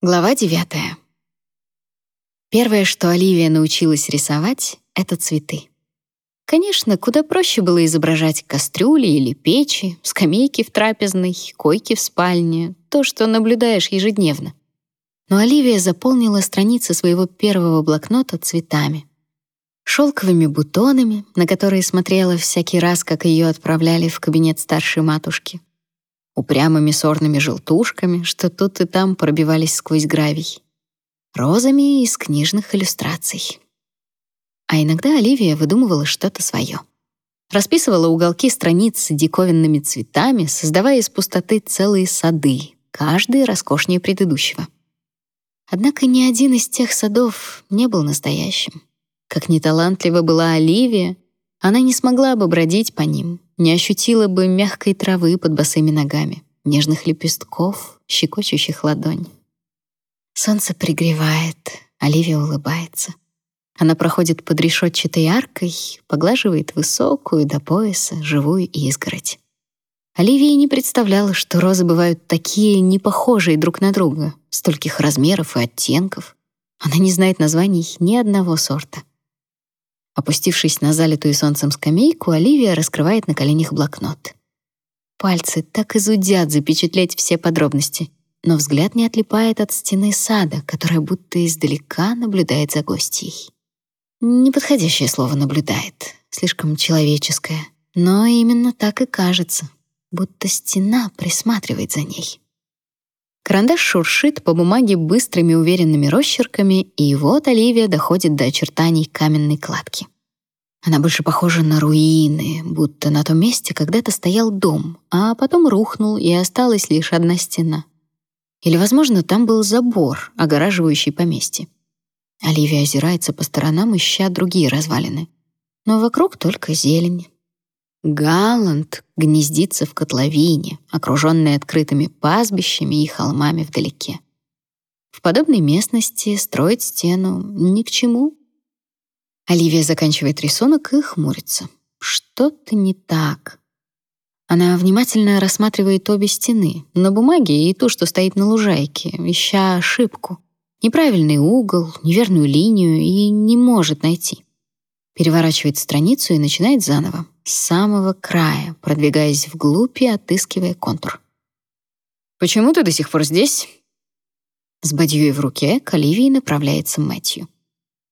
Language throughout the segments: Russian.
Глава девятая. Первое, что Оливия научилась рисовать, — это цветы. Конечно, куда проще было изображать кастрюли или печи, скамейки в трапезной, койки в спальне, то, что наблюдаешь ежедневно. Но Оливия заполнила страницы своего первого блокнота цветами. Шелковыми бутонами, на которые смотрела всякий раз, как ее отправляли в кабинет старшей матушки, упрямыми сорными желтушками, что тут и там пробивались сквозь гравий, розами из книжных иллюстраций. А иногда Оливия выдумывала что-то свое. Расписывала уголки страниц диковинными цветами, создавая из пустоты целые сады, каждый роскошнее предыдущего. Однако ни один из тех садов не был настоящим. Как неталантлива была Оливия, она не смогла бы бродить по ним, не ощутила бы мягкой травы под босыми ногами, нежных лепестков, щекочущих ладонь. Солнце пригревает, Оливия улыбается. Она проходит под решетчатой аркой, поглаживает высокую до пояса живую изгородь. Оливия не представляла, что розы бывают такие непохожие друг на друга, стольких размеров и оттенков. Она не знает названий ни одного сорта. Опустившись на залитую солнцем скамейку, Оливия раскрывает на коленях блокнот. Пальцы так и зудят запечатлеть все подробности, но взгляд не отлипает от стены сада, которая будто издалека наблюдает за гостьей. Неподходящее слово «наблюдает», слишком человеческое, но именно так и кажется, будто стена присматривает за ней. Карандаш шуршит по бумаге быстрыми уверенными росчерками, и вот Оливия доходит до очертаний каменной кладки. Она больше похожа на руины, будто на том месте когда-то стоял дом, а потом рухнул, и осталась лишь одна стена. Или, возможно, там был забор, огораживающий поместье. Оливия озирается по сторонам, ища другие развалины. Но вокруг только зелень. Галланд гнездится в котловине, окруженной открытыми пастбищами и холмами вдалеке. В подобной местности строить стену ни к чему. Оливия заканчивает рисунок и хмурится. Что-то не так. Она внимательно рассматривает обе стены, на бумаге и ту, что стоит на лужайке, ища ошибку. Неправильный угол, неверную линию и не может найти. Переворачивает страницу и начинает заново с самого края, продвигаясь вглубь и отыскивая контур. «Почему ты до сих пор здесь?» С бадьей в руке к Оливии направляется Мэтью.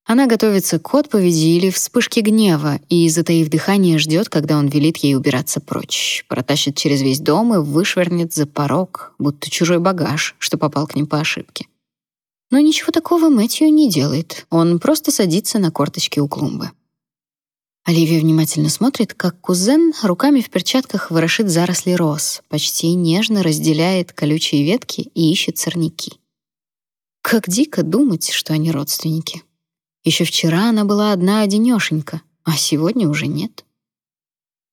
Она готовится к отповеди или вспышке гнева и, затаив дыхание, ждет, когда он велит ей убираться прочь, протащит через весь дом и вышвырнет за порог, будто чужой багаж, что попал к ним по ошибке. Но ничего такого Мэтью не делает. Он просто садится на корточки у клумбы. Оливия внимательно смотрит, как кузен руками в перчатках ворошит заросли роз, почти нежно разделяет колючие ветки и ищет сорняки. Как дико думать, что они родственники. Еще вчера она была одна-одинешенька, а сегодня уже нет.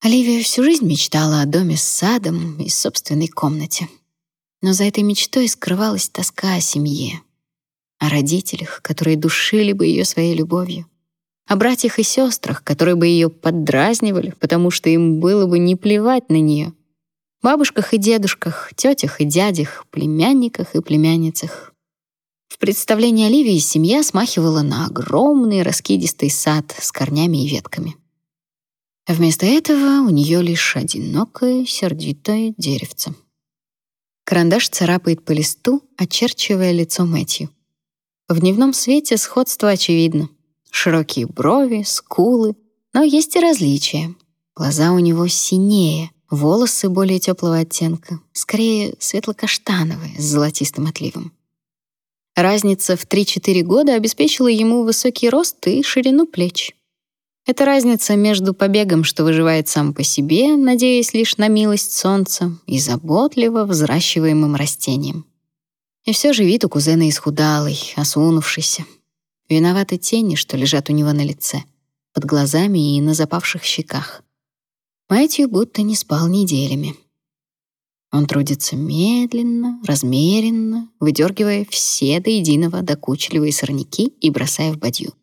Оливия всю жизнь мечтала о доме с садом и собственной комнате. Но за этой мечтой скрывалась тоска о семье, о родителях, которые душили бы ее своей любовью о братьях и сестрах, которые бы ее поддразнивали, потому что им было бы не плевать на нее, бабушках и дедушках, тетях и дядях, племянниках и племянницах. В представлении Оливии семья смахивала на огромный раскидистый сад с корнями и ветками. Вместо этого у нее лишь одинокое сердитое деревце. Карандаш царапает по листу, очерчивая лицо Мэтью. В дневном свете сходство очевидно — широкие брови, скулы, но есть и различия. Глаза у него синее, волосы более теплого оттенка, скорее светло-каштановые с золотистым отливом. Разница в 3-4 года обеспечила ему высокий рост и ширину плеч. Это разница между побегом, что выживает сам по себе, надеясь лишь на милость солнца, и заботливо взращиваемым растением. И все же вид у кузена исхудалый, осунувшийся, Виноваты тени, что лежат у него на лице, под глазами и на запавших щеках. Мэтью будто не спал неделями. Он трудится медленно, размеренно, выдергивая все до единого докучливые сорняки и бросая в бадью.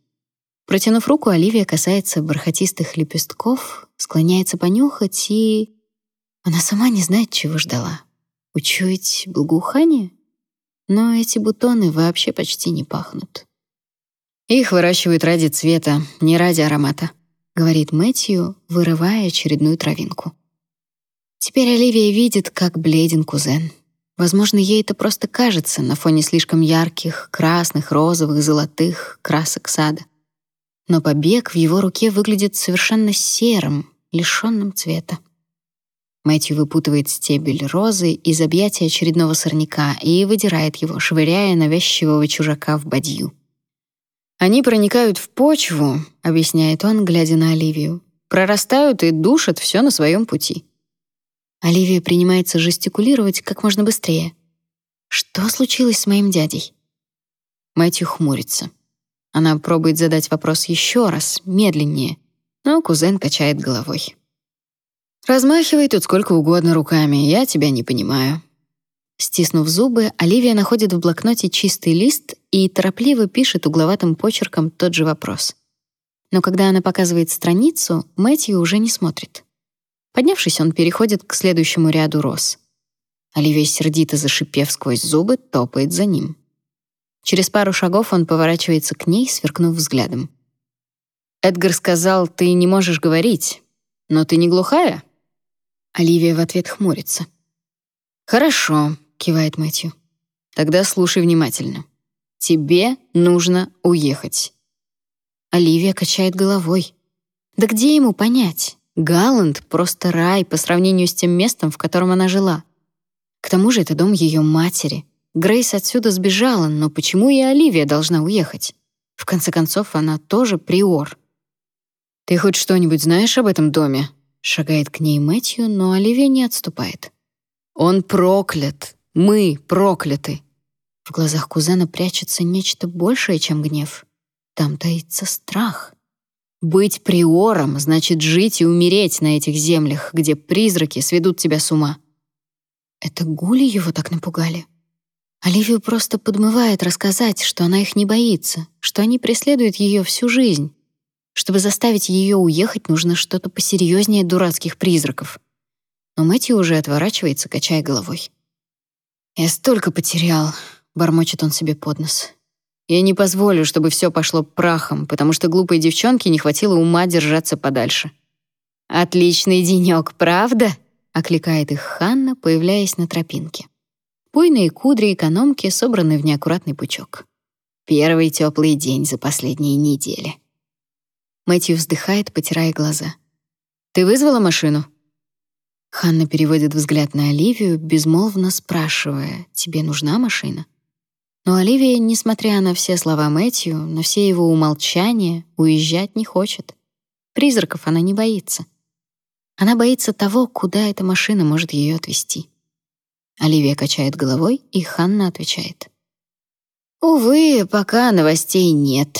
Протянув руку, Оливия касается бархатистых лепестков, склоняется понюхать и... Она сама не знает, чего ждала. Учуять благоухание? но эти бутоны вообще почти не пахнут. Их выращивают ради цвета, не ради аромата, говорит Мэтью, вырывая очередную травинку. Теперь Оливия видит, как бледен кузен. Возможно, ей это просто кажется на фоне слишком ярких, красных, розовых, золотых красок сада. Но побег в его руке выглядит совершенно серым, лишённым цвета. Мэтью выпутывает стебель розы из объятия очередного сорняка и выдирает его, швыряя навязчивого чужака в бадью. Они проникают в почву, объясняет он, глядя на Оливию. Прорастают и душат все на своем пути. Оливия принимается жестикулировать как можно быстрее. Что случилось с моим дядей? Мэтью хмурится. Она пробует задать вопрос еще раз, медленнее, но кузен качает головой. Размахивай тут сколько угодно руками, я тебя не понимаю. Стиснув зубы, Оливия находит в блокноте чистый лист и торопливо пишет угловатым почерком тот же вопрос. Но когда она показывает страницу, Мэтью уже не смотрит. Поднявшись, он переходит к следующему ряду роз. Оливия сердито зашипев сквозь зубы, топает за ним. Через пару шагов он поворачивается к ней, сверкнув взглядом. Эдгар сказал: "Ты не можешь говорить, но ты не глухая?" Оливия в ответ хмурится. Хорошо, кивает Мэтью. Тогда слушай внимательно. Тебе нужно уехать. Оливия качает головой. Да где ему понять? Галланд просто рай по сравнению с тем местом, в котором она жила. К тому же это дом ее матери. Грейс отсюда сбежала, но почему и Оливия должна уехать? В конце концов, она тоже приор. Ты хоть что-нибудь знаешь об этом доме? Шагает к ней Мэтью, но Оливия не отступает. Он проклят. Мы прокляты. В глазах кузена прячется нечто большее, чем гнев. Там таится страх. Быть приором значит жить и умереть на этих землях, где призраки сведут тебя с ума. Это гули его так напугали. Оливию просто подмывает рассказать, что она их не боится, что они преследуют ее всю жизнь. Чтобы заставить ее уехать, нужно что-то посерьезнее дурацких призраков. Но Мэтью уже отворачивается, качая головой. «Я столько потерял», — бормочет он себе под нос. «Я не позволю, чтобы все пошло прахом, потому что глупой девчонке не хватило ума держаться подальше». «Отличный денек, правда?» — окликает их Ханна, появляясь на тропинке. Буйные кудри экономки собраны в неаккуратный пучок. Первый теплый день за последние недели. Мэтью вздыхает, потирая глаза. «Ты вызвала машину?» Ханна переводит взгляд на Оливию, безмолвно спрашивая, «Тебе нужна машина?» Но Оливия, несмотря на все слова Мэтью, на все его умолчания, уезжать не хочет. Призраков она не боится. Она боится того, куда эта машина может ее отвезти. Оливия качает головой, и Ханна отвечает. «Увы, пока новостей нет».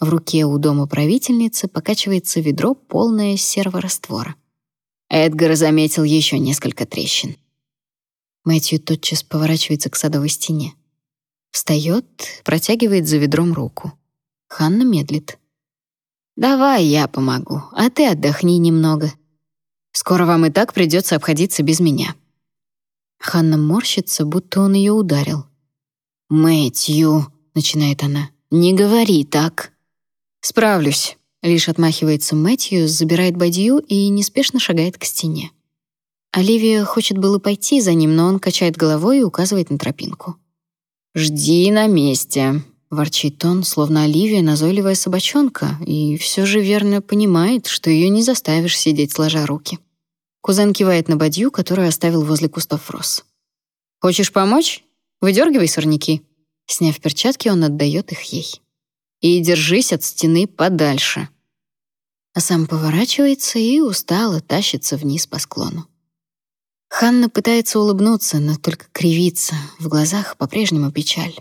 В руке у дома правительницы покачивается ведро, полное серого раствора. Эдгар заметил еще несколько трещин. Мэтью тотчас поворачивается к садовой стене. Встает, протягивает за ведром руку. Ханна медлит. «Давай я помогу, а ты отдохни немного. Скоро вам и так придется обходиться без меня». Ханна морщится, будто он ее ударил. «Мэтью», — начинает она, — «не говори так». «Справлюсь», Лишь отмахивается Мэтью, забирает бадью и неспешно шагает к стене. Оливия хочет было пойти за ним, но он качает головой и указывает на тропинку. «Жди на месте», — ворчит он, словно Оливия назойливая собачонка, и все же верно понимает, что ее не заставишь сидеть сложа руки. Кузен кивает на бадью, которую оставил возле кустов роз. «Хочешь помочь? Выдергивай сорняки». Сняв перчатки, он отдает их ей. «И держись от стены подальше» а сам поворачивается и устало тащится вниз по склону. Ханна пытается улыбнуться, но только кривится, в глазах по-прежнему печаль.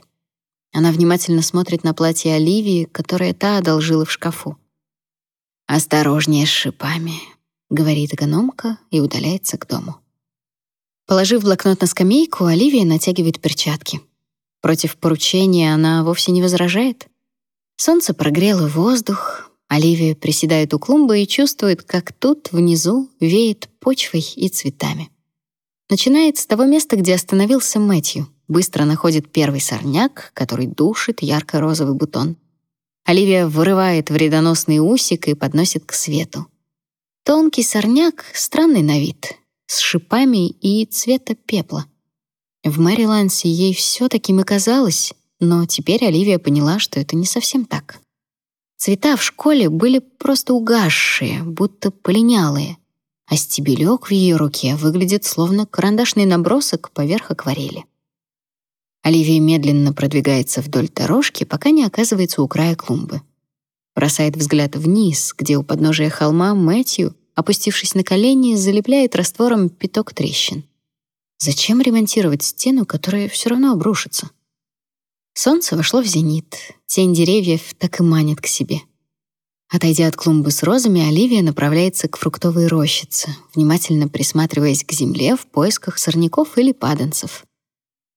Она внимательно смотрит на платье Оливии, которое та одолжила в шкафу. «Осторожнее с шипами», — говорит экономка и удаляется к дому. Положив блокнот на скамейку, Оливия натягивает перчатки. Против поручения она вовсе не возражает. Солнце прогрело воздух, Оливия приседает у клумбы и чувствует, как тут, внизу, веет почвой и цветами. Начинает с того места, где остановился Мэтью, быстро находит первый сорняк, который душит ярко-розовый бутон. Оливия вырывает вредоносный усик и подносит к свету. Тонкий сорняк, странный на вид, с шипами и цвета пепла. В Мэрилансе ей все таким и казалось, но теперь Оливия поняла, что это не совсем так. Цвета в школе были просто угасшие, будто полинялые, а стебелек в ее руке выглядит словно карандашный набросок поверх акварели. Оливия медленно продвигается вдоль дорожки, пока не оказывается у края клумбы. Бросает взгляд вниз, где у подножия холма Мэтью, опустившись на колени, залепляет раствором пяток трещин. Зачем ремонтировать стену, которая все равно обрушится? Солнце вошло в зенит. Тень деревьев так и манит к себе. Отойдя от клумбы с розами, Оливия направляется к фруктовой рощице, внимательно присматриваясь к земле в поисках сорняков или паданцев.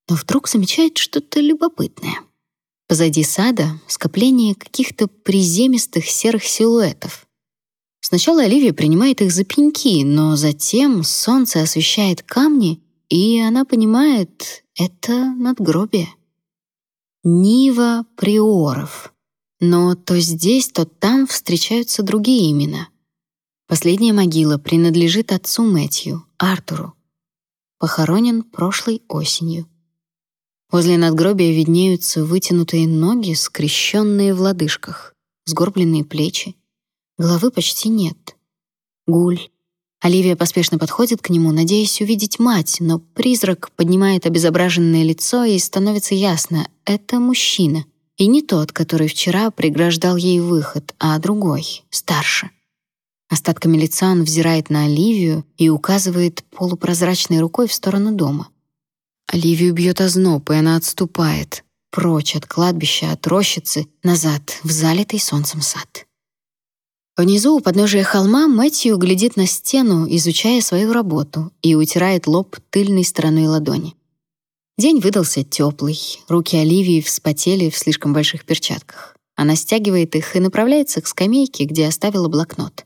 Но вдруг замечает что-то любопытное. Позади сада скопление каких-то приземистых серых силуэтов. Сначала Оливия принимает их за пеньки, но затем солнце освещает камни, и она понимает — это надгробие. Нива приоров. Но то здесь, то там встречаются другие имена. Последняя могила принадлежит отцу Мэтью, Артуру. Похоронен прошлой осенью. Возле надгробия виднеются вытянутые ноги, скрещенные в лодыжках, сгорбленные плечи. Головы почти нет. Гуль, Оливия поспешно подходит к нему, надеясь увидеть мать, но призрак поднимает обезображенное лицо, и становится ясно — это мужчина. И не тот, который вчера преграждал ей выход, а другой, старше. Остатками лица он взирает на Оливию и указывает полупрозрачной рукой в сторону дома. Оливию бьет озноб, и она отступает, прочь от кладбища, от рощицы, назад, в залитый солнцем сад. Внизу у подножия холма Мэтью глядит на стену, изучая свою работу, и утирает лоб тыльной стороной ладони. День выдался теплый, руки Оливии вспотели в слишком больших перчатках. Она стягивает их и направляется к скамейке, где оставила блокнот.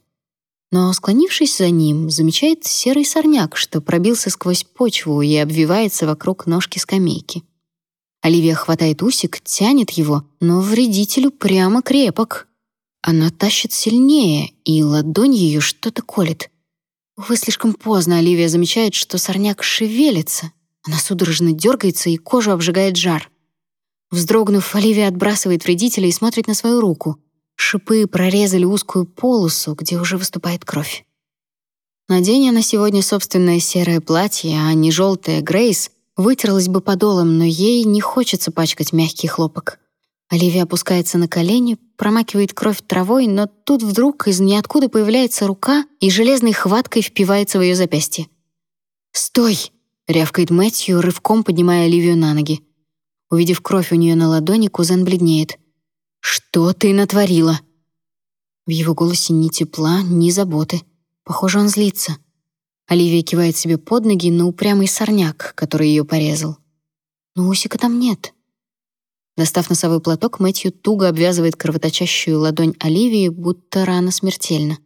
Но, склонившись за ним, замечает серый сорняк, что пробился сквозь почву и обвивается вокруг ножки скамейки. Оливия хватает усик, тянет его, но вредителю прямо крепок. Она тащит сильнее, и ладонь ее что-то колет. Увы, слишком поздно Оливия замечает, что сорняк шевелится. Она судорожно дергается, и кожу обжигает жар. Вздрогнув, Оливия отбрасывает вредителя и смотрит на свою руку. Шипы прорезали узкую полосу, где уже выступает кровь. Надень она сегодня собственное серое платье, а не желтое Грейс, вытерлась бы подолом, но ей не хочется пачкать мягкий хлопок. Оливия опускается на колени, промакивает кровь травой, но тут вдруг из ниоткуда появляется рука и железной хваткой впивается в ее запястье. «Стой!» — рявкает Мэтью, рывком поднимая Оливию на ноги. Увидев кровь у нее на ладони, кузен бледнеет. «Что ты натворила?» В его голосе ни тепла, ни заботы. Похоже, он злится. Оливия кивает себе под ноги на упрямый сорняк, который ее порезал. Но усика там нет. Достав носовой платок, Мэтью туго обвязывает кровоточащую ладонь Оливии, будто рана смертельна.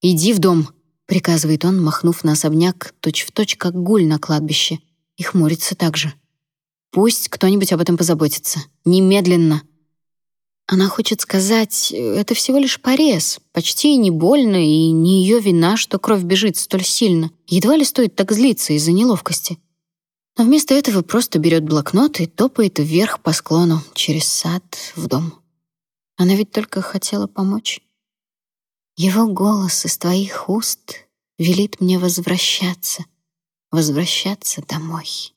«Иди в дом», — приказывает он, махнув на особняк точь-в-точь, точь, как гуль на кладбище, и хмурится так же. «Пусть кто-нибудь об этом позаботится. Немедленно». Она хочет сказать, это всего лишь порез, почти не больно, и не ее вина, что кровь бежит столь сильно. Едва ли стоит так злиться из-за неловкости но вместо этого просто берет блокнот и топает вверх по склону, через сад, в дом. Она ведь только хотела помочь. Его голос из твоих уст велит мне возвращаться, возвращаться домой.